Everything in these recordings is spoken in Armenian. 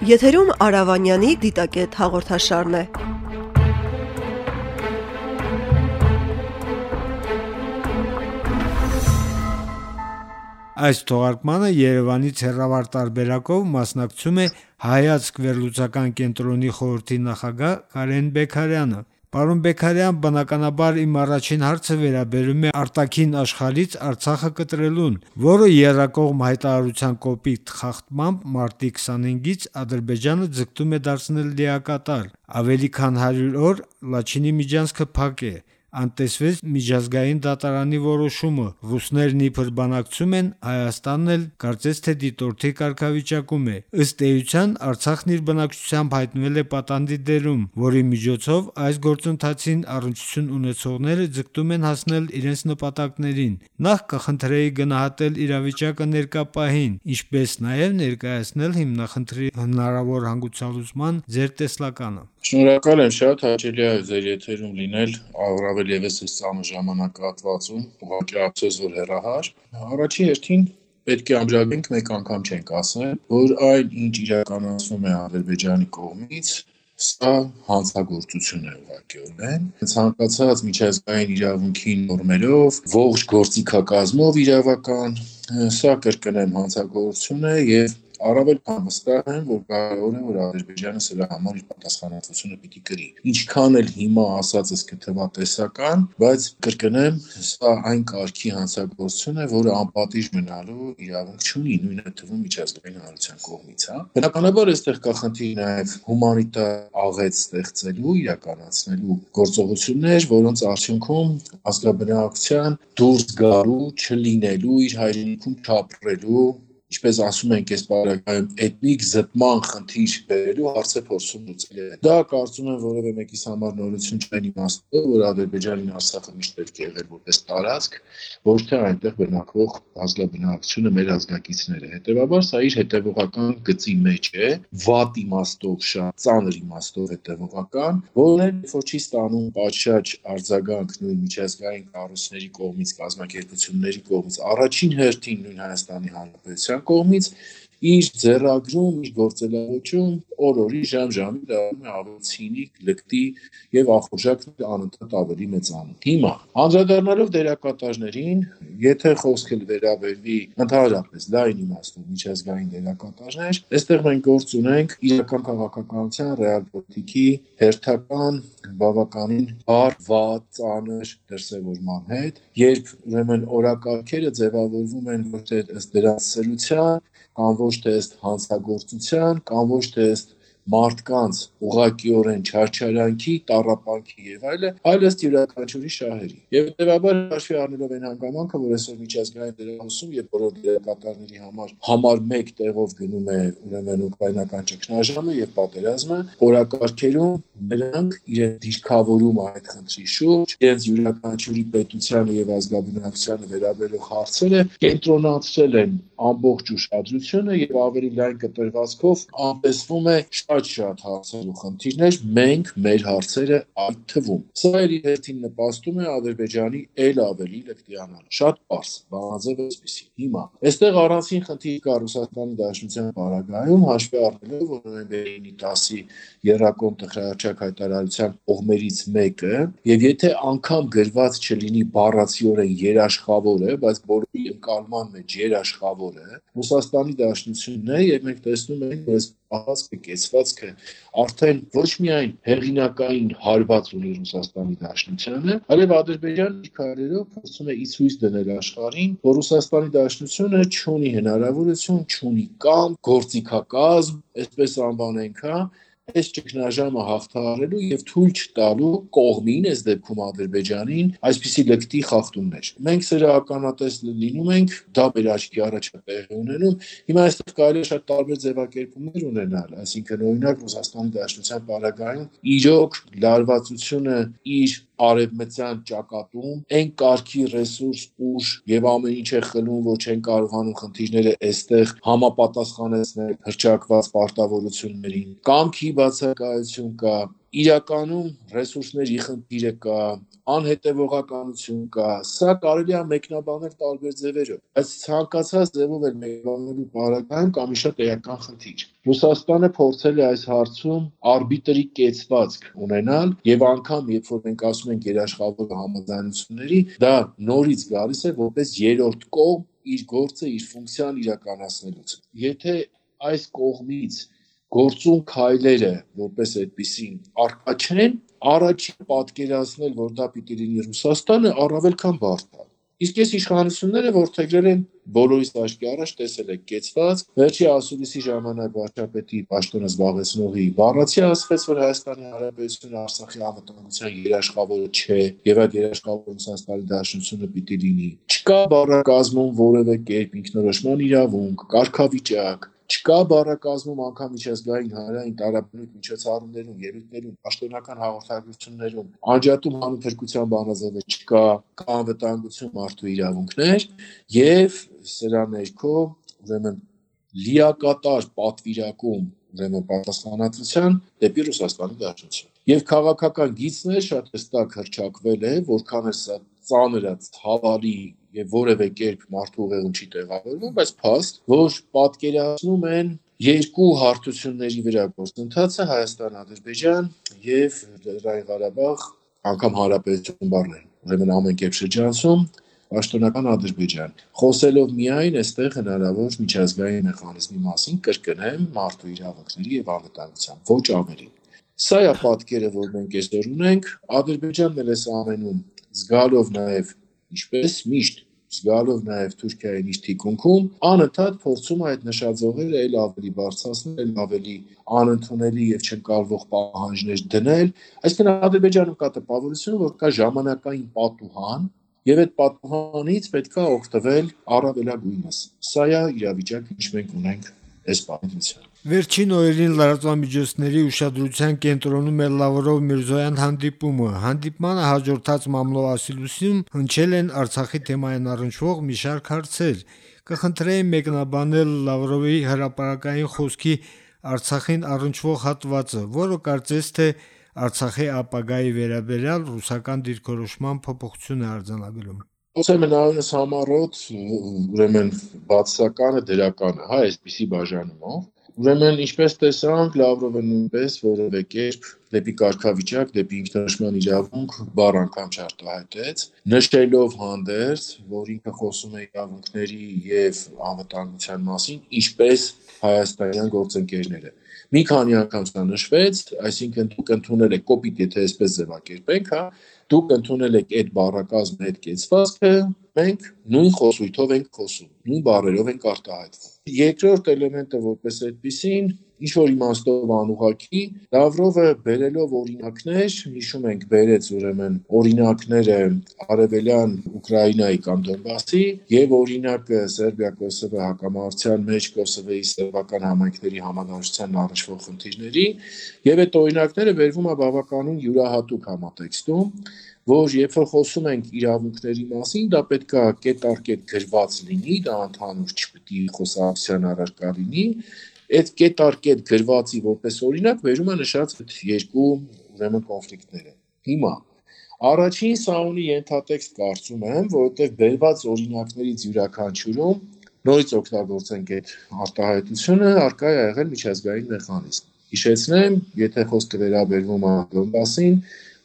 Եթերում Արավանյանի դիտակետ հաղորդաշարն է։ Այս թողարկմանը Երևանից հեռավար տարբերակով մասնակցում է Հայացք վերլուծական կենտրոնի խորհրդի նախագահ Կարեն Բեգարյանը։ Պարոն Բեգարյան, բնականաբար իմ առաջին հարցը վերաբերում է արտաքին աշխարհից Արցախը կտրելուն, որը Եռակողմ հայտարարության կոպիտ խախտմամբ մարտի 25-ից Ադրբեջանը ձգտում է դարձնել լիակատար։ Ավելի քան 100 օր Լաչինի միջանցքը փակ է անտեսվեց միջազգային դատարանի որոշումը։ Ռուսներն իբր բանակցում են, Հայաստանն էլ կարծես թե դիտորդի կարգավիճակում է։ Ըստ էության Արցախն իր բնակչությամբ հայտնվել է պատանդի դերում, որի միջոցով այս գործընթացին առնչություն ունեցողները ձգտում են հասնել իրենց նպատակներին։ Նախ կխնդրեի գնահատել իրավիճակը ներկա պահին, ինչպես նաև ներկայացնել հիմնախնդրի հնարավոր հանգուցալուծման ձեր տեսլականը։ Շնորհակալ եմ շատ, հաճելի է ձեր եթերում լինել, առավել եւս այս ծանր ժամանակահատվածում, ուղղակի ափսոս որ հեռահար։ Առաջին հերթին պետք է ամրագրենք մեկ անգամ չենք ասել, որ այն ինչ իրականացվում է Ադրբեջանի կողմից, սա հանցագործություն է ուղղակիորեն ցանկացած միջազգային իրավունքի նորմերով ողջ գործիքակազմով իրավական սա կրկնեմ հանցագործություն է եւ Առավել քան վստահ եմ, որ կարևոր է, որ Ադրբեջանը սրա համար իր պատասխանատվությունը պիտի կրի։ Ինչքան էլ հիմա ասածս կթվա տեսական, բայց կրկնեմ, սա այն կարգի հանցագործություն է, որը անպատիժ մնալու իրավունք չունի, նույնը թվում միջազգային հանրության կողմից, հա։ Բնականաբար այստեղ կա խնդիր նաև հումանիտար աղետ ստեղծելու, իրականացնելու գործողություններ, որոնց արդյունքում ազգաբնակության դուրս գալու, չլինելու, իր հայրենիքում չապրելու ինչպես ասում ենք այս բարակայում էթնիկ զտման խնդիր բերելու հարցը փորձում լուծել է։ Դա կարծում եմ որևէ մեկիս համար նորություն չեն իմաստով, որ Ադրբեջանին Արցախը միշտ պետք է եղել որպես տարածք, ոչ թե այնտեղ բնակվող ազգաբնակչությունը մեր ազգակիցները։ Հետևաբար սա իր հետևողական գծի մեջ է, վատ իմաստով, շատ ծանր իմաստով հետևողական, որն որ չի ստանում պատշաճ արձագանք նույն միջազգային կառույցների կողմից, կազմակերպությունների կողմից, առաջին հերթին նույն Հայաստանի Հանրապետության կողմից իր ձեռագրում, իր գործելավոճում օր-օրի ժամ-ժամի դառնում է ավելի ցինիկ, լկտի եւ ախորժակն անընդհատ ավելի մեծանում։ Հիմա անդրադառնալով դերակատարներին, եթե խոսքը վերաբերվի ընդհանրապես լայն իմաստով միջազգային դերակատարներ, այստեղ մենք գործ ունենք իրական քաղաքականության ռեալպոլիտիկի հերթական բավականին բար, վատ, ծանր դրսևորման հետ, երբ ուրեմն օրակարգերը ձևավորվում են ոչ թե ըստ դրանց սրության, կամ ոչ թե ըստ հանցագործության, կամ ոչ թե ըստ մարդկանց ուղղակիորեն չարչարանքի, տառապանքի եւ այլը, այլ ըստ յուրաքանչյուրի շահերի։ Եվ հետեւաբար հաշվի առնելով այն հանգամանքը, որ այսօր միջազգային դերահոսում եւ բոլոր դերակատարների համար համար մեկ տեղով գնում է ուրեմն ուկրաինական ճգնաժամը եւ պատերազմը, օրակարգերում նրանք իրենց դիրքավորում այդ խնդրի շուրջ, իրենց յուրաքանչյուրի պետությանը եւ ազգաբնակչությանը վերաբերող հարցերը կենտրոնացրել են ամբողջ ուշադրությունը եւ ավելի լայն կտրվածքով անտեսվում է շատ-շատ հարցեր ու խնդիրներ, մենք մեր հարցերը այդ թվում։ Սա իր հերթին նպաստում է Ադրբեջանի ել ավելի լկտիանալ։ Շատ པարս, բանաձև էսպիսի։ Հիմա, այստեղ առանցին խնդիր կա Ռուսաստանի Դաշնության բարագայում, հաշվի առնելով, որ նոյեմբերի 10-ի Երակոմ տխրաչակ հայտարարության կողմերից մեկը, եւ եթե անգամ գրված չլինի բառացիորեն երաշխավոր է, բայց բոլորի ընկալման մեջ երաշխավոր է, Ռուսաստանի Դաշնությունն է եւ մենք տեսնում ենք, որ այս պահվածքը, կեցվածքը արդեն ոչ միայն հեղինակային հարված ունի Ռուսաստանի Դաշնությանը, այլև Ադրբեջանը քարերով փորձում է իցույց դնել աշխարհին, որ Ռուսաստանի Դաշնությունը չունի հնարավորություն, չունի կամ գործիքակազմ, այսպես անվանենք, հա, այս ճգնաժամը հաղթահարելու եւ թույլ չտալու կողմին, այս դեպքում Ադրբեջանին, այսպիսի լկտի խախտումներ։ Մենք սրա ականատես լինում ենք, դա մեր աչքի առաջ է տեղի ունենում։ Հիմա այստեղ կարելի է շատ տարբեր ձևակերպումներ ունենալ, այսինքն օրինակ Ռուսաստանի Դաշնության պարագայում իրոք լարվածությունը իր արևմտյան ճակատում այն կարգի ռեսուրս ուժ եւ ամեն ինչ է խլում, որ չեն կարողանում խնդիրները այստեղ համապատասխանեցնել հրճակված պարտավորություններին։ Կամքի բացակայություն կա, իրականում ռեսուրսների խնդիրը կա, անհետևողականություն կա։ Սա կարելի է մեկնաբանել տարբեր ձևերով, բայց ցանկացած ձևով էլ մեկնաբանելու բարակայում կա մի շատ էական խնդիր։ Ռուսաստանը փորձել է այս հարցում արբիտրի կեցվածք ունենալ եւ անգամ երբ որ մենք ասում ենք երաշխավոր համաձայնությունների, դա նորից գալիս է որպես երրորդ կողմ իր գործը, իր ֆունկցիան իրականացնելուց։ Եթե այս կողմից գործունք հայլերը, որպես այդպեսին արկա չեն, առաջին պատկերացնել, որ դա պիտի լինի Ռուսաստանը, առավել քան բարդ է։ Իսկ այս իշխանությունները որթեգրել են բոլորիս աչքի առաջ տեսել եք կեցված, վերջի ասուլիսի ժամանակ վարչապետի պաշտոնը զբաղեցնողի բառացի ասվեց, որ Հայաստանի Հանրապետությունը Արցախի անվտանգության երաշխավորը չէ, եւ այդ երաշխավորության ստանդարտությունը պիտի լինի։ Չկա բառակազմում որևէ կերպ ինքնորոշման իրավունք, կարգավիճակ, չկա բառակազմում անգամ միջազգային հանրային տարաբնույթ միջոցառումներում, ելույթներում, պաշտոնական հաղորդագրություններում անջատում հանրապետության բանաձևը չկա, կա անվտանգություն մարդու իրավունքներ եւ սրա ներքո ուրեմն լիակատար պատվիրակում ուրեմն պատասխանատվության դեպի Ռուսաստանի Դաշնություն։ Եվ քաղաքական գիծն է շատ հստակ հրճակվել է, որքան է սա ծանր է, հավալի եւ որևէ կերպ մարդու ուղեղում չի տեղավորվում, բայց փաստ, որ պատկերացնում են երկու հարթությունների վրա գործընթացը Հայաստան-Ադրբեջան եւ Լեռնային Ղարաբաղ անգամ հարաբերություն բառներ։ Ուրեմն ամեն կերպ շրջանցում պաշտոնական Ադրբեջան։ Խոսելով միայն այստեղ հնարավոր միջազգային մեխանիզմի մասին կրկնեմ մարդու իրավունքների եւ անվտանգության, ոչ ավելի։ Սա է պատկերը, որ մենք այսօր ունենք։ Ադրբեջանն էլ է ամենում զգալով նաեւ ինչպես միշտ զգալով նաև Թուրքիայի միշտ թիկունքում անընդհատ փորձում այդ նշաձողերը ել ավելի բարձրացնել, ել ավելի անընդունելի եւ չընկալվող պահանջներ դնել, այսինքն Ադրբեջանում կա տպավորություն, որ կա ժամանակային պատուհան եւ այդ պատուհանից պետքա օգտվել առավելագույնս։ Սա է իրավիճակը, ինչ մենք ունենք այս պատմության։ Վերջին օրերին լրատվամիջոցների ուշադրության կենտրոնում է Լավրով Միրզոյան հանդիպումը։ Հանդիպմանը հաջորդած մամլոասիլուսիում հնչել են Արցախի թեմային առնչվող մի շարք հարցեր։ Կխնդրեի մեկնաբանել Լավրովի հրապարակային խոսքի Արցախին առնչվող հատվածը, որը կարծես թե Արցախի ապագայի վերաբերյալ ռուսական դիրքորոշման փոփոխություն է արձանագրում։ Ոսեմ նայես համառոտ ուրեմն բացականը դրականը, հա, այսպիսի բաժանումով Ուրեմն ինչպես տեսանք, Լավրովը նույնպես որևէ կերպ դեպի կարգավիճակ, դեպի ինքնորոշման իրավունք բառ անգամ չարտահայտեց, նշելով հանդերձ, որ ինքը խոսում է իրավունքների եւ անվտանգության մասին, ինչպես հայաստանյան գործընկերները։ Մի քանի անգամ սա նշվեց, այսինքն դուք ընդունել եք կոպիտ, եթե այսպես ձևակերպենք, հա, դուք ընդունել եք այդ բառակազմը, այդ կեցվածքը, մենք նույն խոսույթով ենք խոսում, նույն բառերով ենք արտահայտվում։ Երկրորդ էլեմենտը որպես այդպեսին ինչ որ իմաստով անուղակի Լավրովը բերելով օրինակներ, հիշում ենք բերեց ուրեմն օրինակները արևելյան Ուկրաինայի կամ Դոնբասի եւ օրինակը Սերբիա-Կոսովո հակամարտության մեջ Կոսովոյի սերբական համայնքների համանախության առնչվող խնդիրների եւ այդ օրինակները վերվում է բավականին յուրահատուկ համատեքստում որ երբ որ խոսում ենք իրավունքների մասին, դա պետք է կետ առ կետ գրված լինի, դա ընդհանուր չպիտի խոսակցության առարկա լինի, այդ կետ առ կետ գրվածի որպես օրինակ վերում է նշած երկու ուրեմն կոնֆլիկտները։ Հիմա առաջին սաունի ենթատեքստ կարծում եմ, որովհետև բերված օրինակներից յուրաքանչյուրում նորից օգտագործենք այդ արտահայտությունը, արկա է եղել միջազգային մեխանիզմ։ Հիշեցնեմ, եթե խոսքը վերաբերվում է Դոնբասին,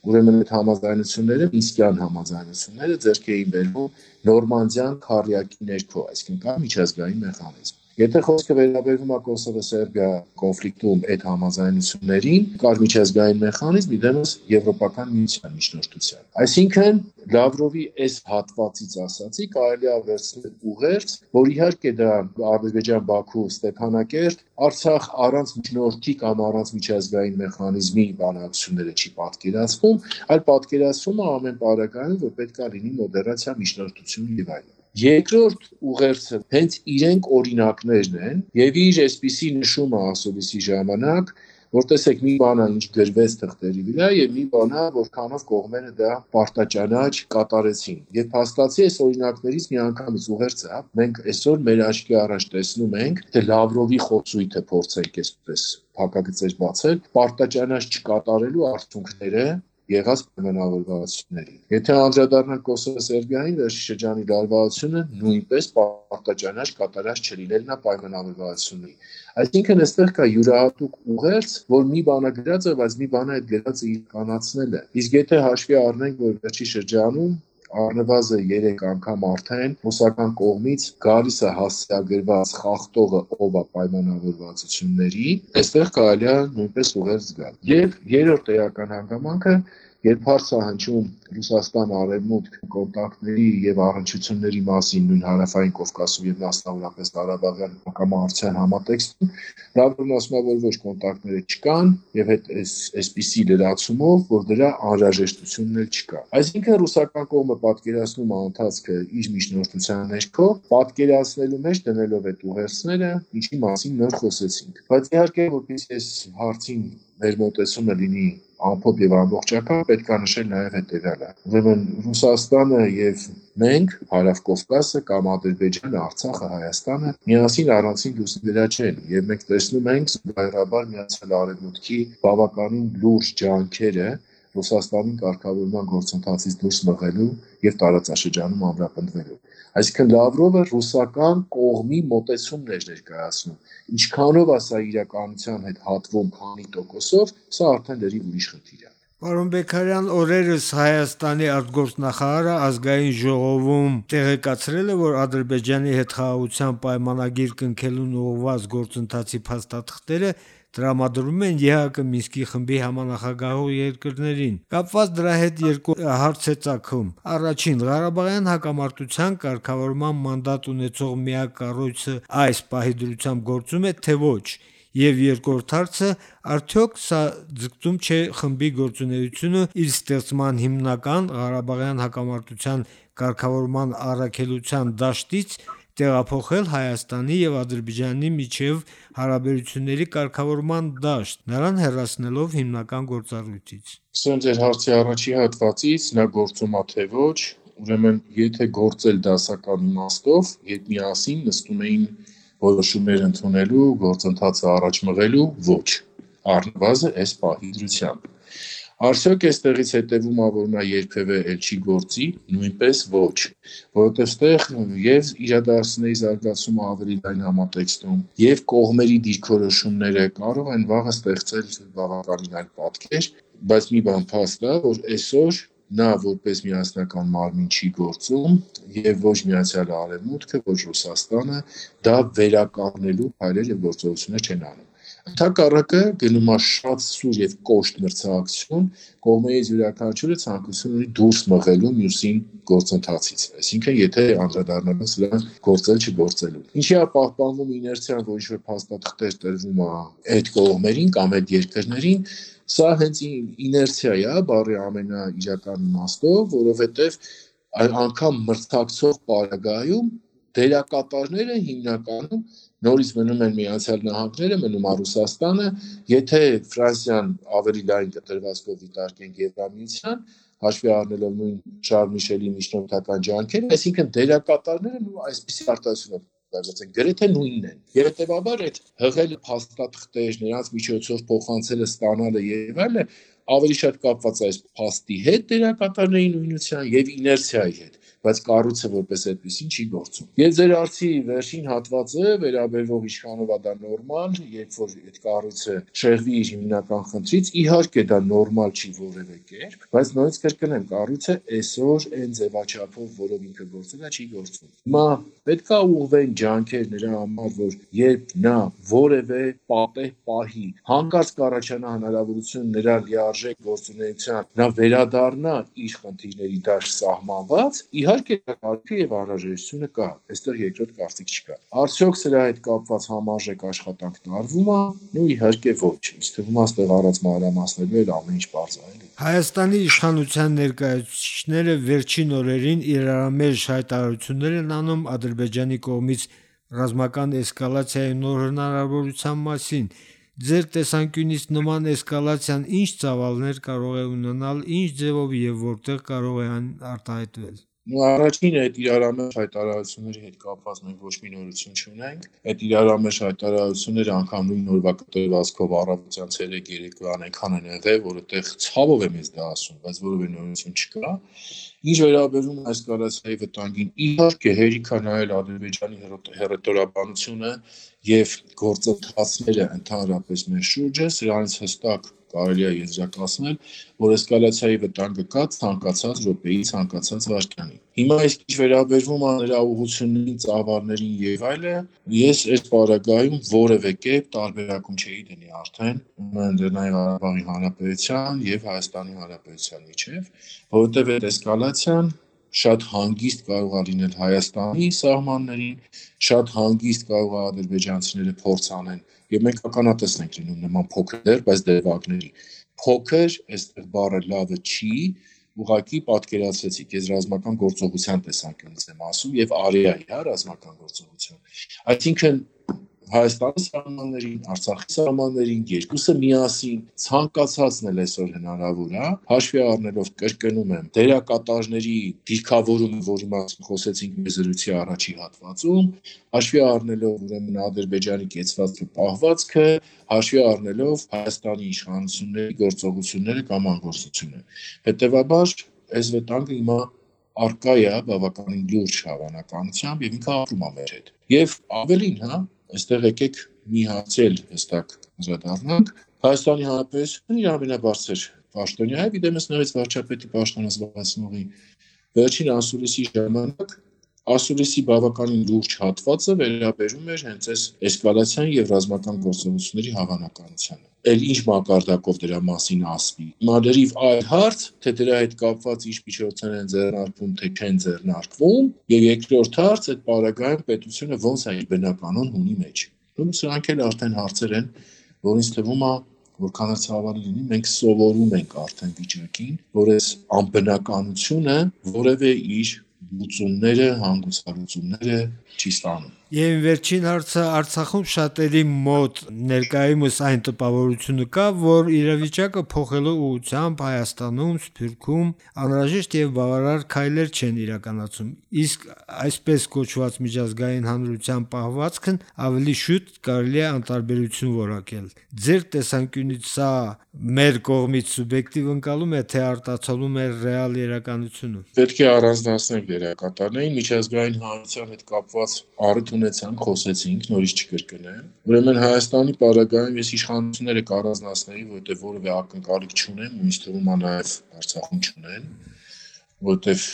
ուրեմն այդ համաձայնությունները Մինսկյան համաձայնությունները ձեռք էին բերվում Նորմանդիան քարյակի ներքո, այսինքն կա միջազգային մեխանիզմ։ Եթե խոսքը վերաբերվում է Կոսովո-Սերբիա կոնֆլիկտում այդ համաձայնություններին, կար միջազգային մեխանիզմ իդեմս Եվրոպական միության միջնորդության։ Այսինքն Լավրովի այս հատվածից ասացի կարելի է վերցնել ուղերձ, որ իհարկե դա Ադրբեջան, Բաքու, Ստեփանակերտ, Արցախ առանց միջնորդի կամ առանց միջազգային մեխանիզմի բանակցությունները չի պատկերացվում, այլ պատկերացվում է ամեն պարագայում, որ պետք է լինի մոդերացիա, միջնորդություն եւ այլն։ Երկրորդ ուղերձը հենց իրենք օրինակներն են եւ իր այսպիսի նշումը ասուլիսի ժամանակ որ տեսեք մի բան է ինչ գրվեց թղթերի վրա եւ մի բան է որքանով կողմերը դա պարտաճանաչ կատարեցին եւ փաստացի այս օրինակներից մի անգամից ուղերձ է մենք այսօր մեր աչքի առաջ տեսնում ենք թե Լավրովի խոսույթը փորձենք այսպես փակագծեր բացել պարտաճանաչ չկատարելու արդյունքները եղած պայմանավորվածություններին։ Եթե անդրադառնանք Կոսովո-Սերբիային վերջի շրջանի լարվածությունը նույնպես պարտաճանաչ կատարած չլինելն է պայմանավորվածությունների։ Այսինքն այստեղ կա յուրահատուկ ուղերձ, որ մի բանա գրած է, բայց մի բանը այդ գրածը իրականացնել է։ Իսկ եթե հաշվի առնենք, որ վերջի շրջանում առնվազն 3 անգամ արդեն ռուսական կողմից գալիս է հասցեագրված խախտողը ով է պայմանավորվածությունների, այստեղ կարելի է նույնպես ուղերձ գալ։ Եվ երրորդ էական հանգամանքը երբ հարց է հնչում Ռուսաստան արևմուտք կոնտակտների եւ առնչությունների մասին նույն հարավային Կովկասում եւ մասնավորապես Ղարաբաղյան հակամարտության համատեքստում, Լավրովն ասում է, որ ոչ կոնտակտները չկան եւ այդ այսպիսի լրացումով, որ դրա անհրաժեշտությունն էլ չկա։ Այսինքն ռուսական կողմը պատկերացնում է ընթացքը իր միջնորդության ներքո, պատկերացնելու մեջ դնելով այդ ուղերձները, ինչի մասին նոր խոսեցինք։ Բայց իհարկե, որպես այս հարցին մեր մտածումը լինի ամփոփ եւ ամբողջական պետք է նշել նաեւ հետեւյալը ուրեմն Ռուսաստանը եւ մենք Հարավ Կովկասը կամ Ադրբեջանը Արցախը Հայաստանը միասին առանցին լուսնի չեն եւ մենք տեսնում ենք զուգահեռաբար միացյալ արևմուտքի բավականին լուրջ ջանքերը Ռուսաստանի կարգավորման գործընթացից դուրս մղելու եւ տարածաշրջանում ամրապնդվելու Այսինքն Լավրովը ռուսական կողմի մոտեցումներ ներկայացնում։ Ինչքանով է սա իրականության հետ հատվում, քանի տոկոսով, սա արդեն դերի ուրիշ խնդիր է։ Պարոն Բեկարյան, օրերս Հայաստանի արտգործնախարարը ազգային ժողովում տեղեկացրել է, որ Ադրբեջանի հետ խաղաղության պայմանագիր կնքելուն ուղղված գործընթացի փաստաթղթերը տրամադրում են ԵՀԿ Մինսկի խմբի համանախագահող երկրներին։ Կապված դրա հետ երկու հարց է ցակում։ Առաջին՝ Ղարաբաղյան հակամարտության կարգավորման մանդատ ունեցող միակ կառույցը այս պահի դրությամբ գործում է, թե ոչ։ Եվ երկրորդ հարցը, արդյոք սա ձգտում չէ խմբի գործունեությունը իր ստեղծման հիմնական Ղարաբաղյան հակամարտության կարգավորման առաքելության դաշտից տեղափոխել Հայաստանի եւ Ադրբեջանի միջև հարաբերությունների կարգավորման դաշտ, նրան հեռացնելով հիմնական գործառույթից։ Սա ձեր հարցի առաջի հատվածից նա գործում է թե ոչ, ուրեմն եթե գործել դասական իմաստով, երբ միասին նստում էին որոշումներ ընդունելու, գործընթացը առաջ մղելու, ոչ առնվազն այս պահի դրությամբ Արդյոք այստեղից հետևում ա որ նա երբևէ էլ չի գործի, նույնպես ոչ, որովհետև ստեղ եւ իրադարձությունների զարգացումը ավելի լայն համատեքստում եւ կողմերի դիրքորոշումները կարող են վաղը ստեղծել բավականին այլ պատկեր, բայց մի բան փաստ է, որ այսօր նա որպես միասնական մարմին չի գործում եւ ոչ միացյալ արևմուտքը, ոչ Ռուսաստանը դա վերականգնելու հայրեր եւ գործողություններ չեն անում։ Ընդհակառակը գնում է շատ սուր եւ կոշտ մրցակցություն, կողմերից յուրաքանչյուրը ցանկություն ունի դուրս մղելու մյուսին գործընթացից։ Այսինքն, եթե անդրադառնալը սրան գործել չգործելու։ Ինչի է պահպանվում իներցիան, որ ինչ-որ փաստաթղթեր տրվում է այդ կողմերին կամ այդ երկրներին, սա հենց իներցիա է, բարի ամենաիրական իմաստով, որովհետեւ անգամ մրցակցող պարագայում դերակատարները հիմնականում նորից մնում են Միացյալ Նահանգները, մնում է Ռուսաստանը, եթե Ֆրանսիան ավելի լայն կտրվածքով դիտարկենք Եվրամիության, հաշվի առնելով նույն Շարլ Միշելի միջնորդական ջանքերը, այսինքն դերակատարները նույն այսպիսի արտադրություն դարձած են գրեթե նույնն են։ հետեւաբար այդ հղել փաստաթղթեր, նրանց միջոցով փոխանցելը, ստանալը եւ այլը ավելի շատ կապված է այս փաստի հետ դերակատարների նույնության եւ իներցիայի հետ բայց կառույցը որպես այդպեսին չի գործում։ Եվ ձեր արցի վերջին հատվածը վերաբերվող իշխանովա դա նորմալ, երբ որ այդ կառույցը շեղվի իր հիմնական խնդրից, իհարկե դա նորմալ չի որևէ կերպ, բայց նույնիսկ կրկնեմ, կառույցը այսօր այն ձևաչափով, որով ինքը գործել է, չի գործում։ Հիմա պետքա ուղղվեն ջանքեր նրա համար, որ երբ նա որևէ պատեհ պահի հանկարծ կառաջանա հնարավորություն նրա լիարժեք գործունեության, նա վերադառնա իր խնդիրների դաշտ սահմանված, իհարկե կարիքը եւ անհրաժեշտությունը կա, այստեղ երկրորդ կարծիք չկա։ Արդյոք սրա հետ կապված համարժեք աշխատանք տարվում է, ու իհարկե ոչ։ Ինձ թվում է այստեղ առած մանրամասներով էլ ամեն ինչ բարձ է Հայաստանի իշխանության ներկայացուցիչները վերջին օրերին իրարամերժ հայտարարություններ են անում Ադրբեջանի կողմից ռազմական էսկալացիայի նոր հնարավորության մասին։ Ձեր տեսանկյունից նման էսկալացիան ինչ ծավալներ կարող է ունենալ, ինչ ձևով եւ որտեղ կարող է այն արտահայտվել։ Ու առաջին այդ իրարամեջ հայտարարությունների հետ կապված մենք ոչ մի նորություն չունենք։ Այդ իրարամեջ հայտարարությունները անգամ նույն օրվա կտրվածքով առավոտյան 3-3-ան այնքան են եղել, որ այդտեղ ցավով է մեզ դա ասում, բայց որևէ նորություն չկա։ Ինչ վերաբերում այս կալացիայի վտանգին, իհարկե հերիք է նայել Ադրբեջանի հերետորաբանությունը եւ գործընթացները ընդհանրապես մեր շուրջը, սրանից հստակ կարելի է եզրակացնել, որ էսկալացիայի վտանգը կա ցանկացած րոպեի, ցանկացած վայրկյանի։ Հիմա իսկ ինչ վերաբերվում է նրա ուղղություններին, ծավալներին եւ այլը, ես այս պարագայում որևէ կերպ տարբերակում չէի դնի արդեն Լեռնային Ղարաբաղի Հանրապետության եւ Հայաստանի Հանրապետության միջեւ, որովհետեւ այդ էսկալացիան շատ հանգիստ կարող է լինել Հայաստանի սահմաններին, շատ հանգիստ կարող է ադրբեջանցիները փորձ անեն եւ մենք ականատես ենք լինում նման փոքր, բայց դեպակների։ Փոքր, այստեղ բառը լավը չի, ուղակի պատկերացրեցիք, ես ռազմական գործողության տեսանկյունից եմ ասում եւ արիայի, հա, ռազմական գործողություն։ Այսինքն Հայաստանի սահմաններին, Արցախի սահմաններին երկուսը միասին ցանկացածն էլ այսօր հնարավոր է, հաշվի առնելով կրկնում եմ դերակատարների դիրքավորումը, որի մասին խոսեցինք մեր զրույցի առաջի հատվածում, հաշվի առնելով ուրեմն Ադրբեջանի կեցվածքը պահվածքը, հաշվի առնելով Հայաստանի իշխանությունների գործողությունները կամ անգործությունը։ Հետևաբար այս վտանգը հիմա արկա է բավականին լուրջ հավանականությամբ եւ ինքը ապրում է մեր հետ։ Եվ ավելին, հա, այստեղ եկեք մի հարցել հստակ անդրադառնանք Հայաստանի Հանրապետությունն իր ամենաբարձր պաշտոնյա է դեմս նորից վարչապետի պաշտոնը զբաղեցնողի վերջին ասուլիսի ժամանակ ասուլիսի բավականին լուրջ հատվածը վերաբերում էր հենց այս էսկալացիան եւ ռազմական գործողությունների հավանականությանը էլ ինչ մակարդակով դրա մասին ասվի։ Մալերիվ այլ հարց, թե դրա հետ կապված ինչ միջոցներ են ձեռնարկվում, թե չեն ձեռնարկվում, եւ երկրորդ հարց, այդ պարագայում պետությունը ոնց է իր բնականon հունի մեջ։ Ուրեմն սրանք էլ արդեն հարցեր են, որ ինձ թվում է որքան ցավալի լինի, մենք սովորում ենք արդեն վիճակին, որ այս անբնականությունը որևէ իր լուծումները, հանգուցալուծումները չի ստանում։ Եվ վերջին հարցը Արցախում շատերի մոտ ներկայումս այն տպավորությունը կա, որ իրավիճակը փոխելու ուղղությամբ Հայաստանում, Սփյուռքում անհրաժեշտ եւ բավարար քայլեր չեն իրականացում։ Իսկ այսպես կոչված միջազգային հանրության պահվածքն ավելի շուտ կարելի է անտարբերություն որակել։ Ձեր տեսանկյունից սա մեր կողմից սուբյեկտիվ ընկալում է, թե արտացոլում է ռեալ իրականությունը։ Պետք է առանձնացնենք դերակատարներին միջազգային հանրության հետ կապված առիթ ունեցանք, խոսեցինք, նորից չկրկնեմ։ Ուրեմն Հայաստանի պարագայում ես իշխանությունները կառանձնացնեի, որտեղ որևէ ակնկալիք չունեմ, ու ինձ թվում է նաև Արցախում չունեն, որտեղ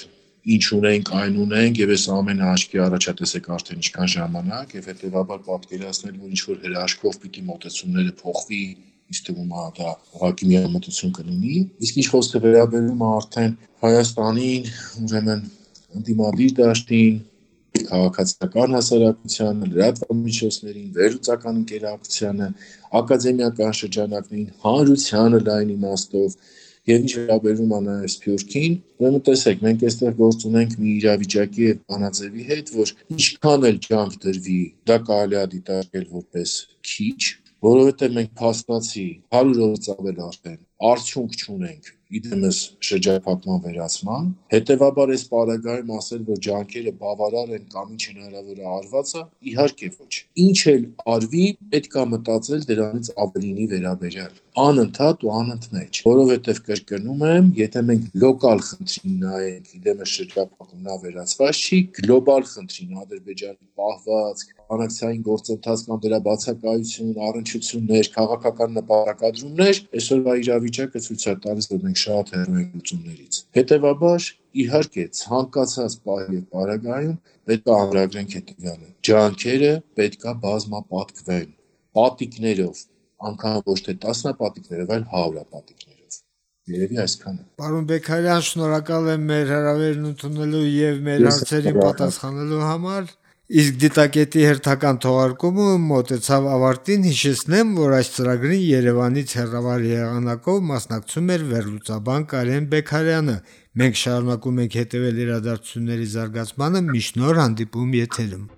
ինչ ունենք, այն ունենք եւ այս ամենը աչքի առաջատեսեք արդեն ինչքան ժամանակ եւ հետեւաբար պատկերացնել, որ ինչ որ հրաշքով պիտի մոտեցումները փոխվի, ինձ թվում է դա ուղղակի միամտություն կլինի։ Իսկ ինչ խոսքը վերաբերում է արդեն Հայաստանին, ուրեմն ընդդիմադիր դաշտին, քաղաքացիական հասարակությանը, լրատվամիջոցներին, վերլուծական ընկերակցությանը, ակադեմիական շրջանակներին, հանրությանը լայն իմաստով եւ ինչ վերաբերում է նաեւ Սփյուռքին, ուրեմն տեսեք, մենք այստեղ գործ ունենք մի իրավիճակի հետ բանաձևի հետ, որ ինչքան էլ ջանք դրվի, դա կարելի է դիտարկել որպես քիչ, որովհետեւ մենք փաստացի 100 օրից ավել արդեն արդյունք չունենք իդեմս շրջափակման վերացման, հետևաբար այս պարագայում ասել, որ ջանքերը բավարար են կամ ինչ հնարավոր է արված է, իհարկե ոչ։ Ինչ էլ արվի, պետք է մտածել դրանից ավելինի վերաբերյալ անընդհատ ու անընդմեջ, որովհետև կրկնում եմ, եթե մենք լոկալ խնդրին նայենք, իդեմս շրջափակումն ավերացված չի, գլոբալ խնդրին Ադրբեջանի պահվածք, բանակցային գործընթաց կամ դրա բացակայություն, առնչություններ, քաղաքական նպատակադրումներ, այսօրվա իրավիճակը ցույց է տալիս, որ մենք շատ լուծումներից։ Հետևաբար, իհարկե, ցանկացած պահի եւ պարագայում պետք է ամրագրենք հետեւյալը. ջանքերը պետք է բազմապատկվեն պատիկներով անգամ ոչ թե տասնապատիկներով, այլ հարյուրապատիկներով։ Երևի այսքանը։ Պարոն Բեկարյան, շնորհակալ եմ մեր հրավերն ընդունելու եւ մեր հարցերին պատասխանելու համար։ Իսկ դիտակետի հերթական թողարկումը մոտեցավ ավարտին, հիշեցնեմ, որ այս ծրագրին Երևանից հեռավար եղանակով մասնակցում էր վերլուծաբան Կարեն Բեկարյանը։ Մենք շարունակում ենք հետևել իրադարձությունների զարգացմանը, միշտ նոր հանդիպում եթերում։